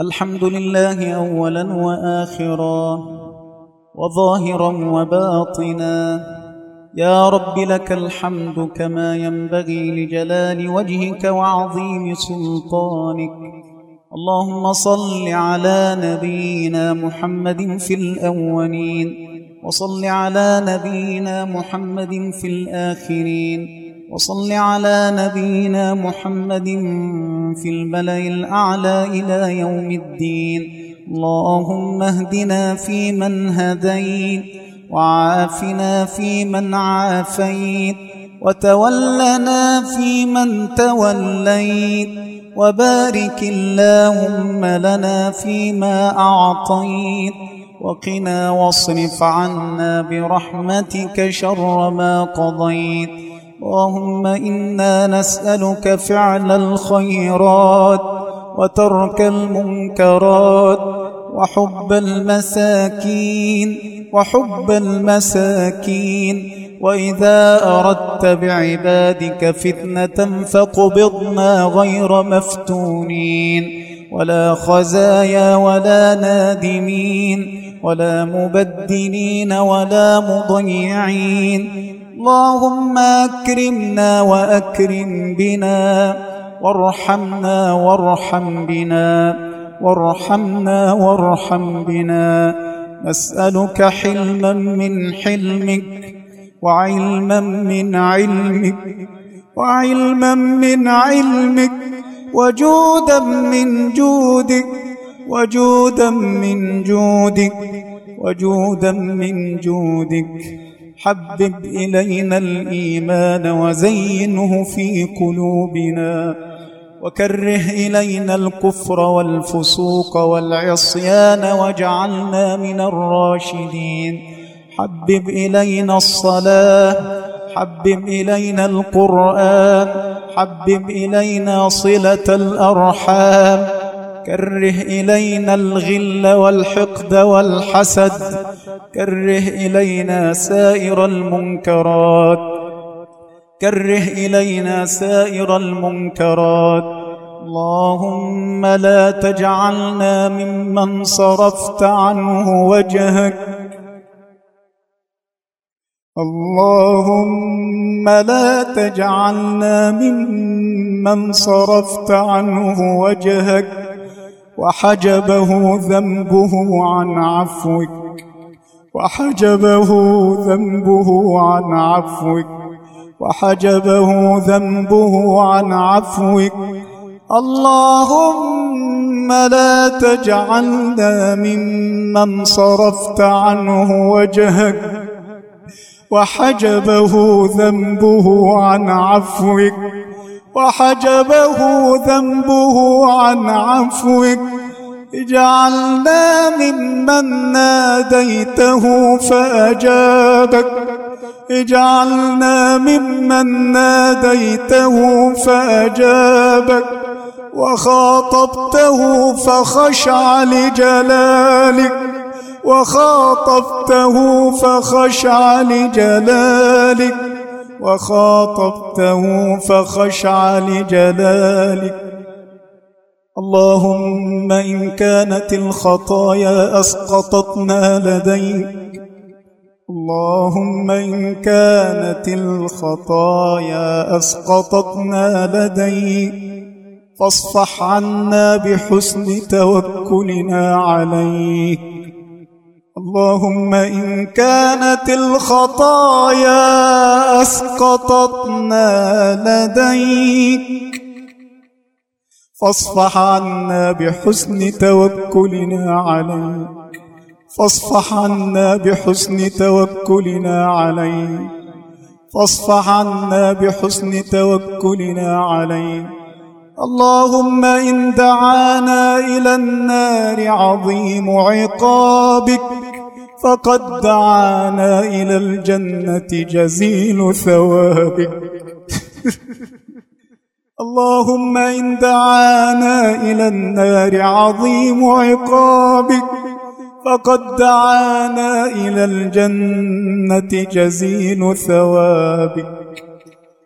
الحمد لله أولا وآخرا وظاهرا وباطنا. يا رب لك الحمد كما ينبغي لجلال وجهك وعظيم سلطانك. اللهم صل على نبينا محمد في الأولين وصل على نبينا محمد في الآخرين. وصل على نبينا محمد في الملأ الأعلى إلى يوم الدين. اللهم اهدنا فيمن هديت وعافنا فيمن عافيت وتولنا فيمن توليت وبارك اللهم لنا فيما أعطيت وقنا واصرف عنا برحمتك شر ما قضيت اللهم إنا نسألك فعل الخيرات وترك المنكرات وحب المساكين وحب المساكين وإذا أردت بعبادك فتنة فقبضنا غير مفتونين ولا خزايا ولا نادمين ولا مبدلين ولا مضيعين اللهم أكرمنا وأكرم بنا وارحمنا وارحم بنا وارحمنا وارحم بنا. نسألك حلما من حلمك وعلما من علمك وعلما من علمك وجودا من جودك وجودا من جودك وجودا من جودك. حبب إلينا الإيمان وزينه في قلوبنا وكره إلينا الكفر والفسوق والعصيان واجعلنا من الراشدين. حبب إلينا الصلاة حبب إلينا القرآن حبب إلينا صلة الأرحام. كره إلينا الغل والحقد والحسد كره إلينا سائر المنكرات. كره إلينا سائر المنكرات. اللهم لا تجعلنا ممن صرفت عنه وجهك. اللهم لا تجعلنا ممن صرفت عنه وجهك. وحجبه ذنبه عن عفوك. وحجبه ذنبه عن عفوك وحجبه ذنبه عن عفوك. اللهم لا تجعلنا ممن صرفت عنه وجهك وحجبه ذنبه عن عفوك وحجبه ذنبه عن عفوك. اجعلنا ممن ناديته فأجابك. اجعلنا ممن ناديته فأجابك. وخاطبته فخشع لجلالك. وخاطبته فخشع لجلالك. وخاطبته فخشع لجلالك. اللهم إن كانت الخطايا أسقطتنا لديك. اللهم إن كانت الخطايا أسقطتنا لديك. فاصفح عنا بحسن توكلنا عليك. اللهم إن كانت الخطايا أسقطتنا لديك. فاصفح عنا بحسن توكلنا عليك. فاصفح عنا بحسن توكلنا عليك. فاصفح عنا بحسن توكلنا عليك. اللهم إن دعانا إلى النار عظيم عقابك فقد دعانا إلى الجنة جزيل ثوابك. اللهم إن دعانا إلى النار عظيم عقابك فقد دعانا إلى الجنة جزيل ثوابك.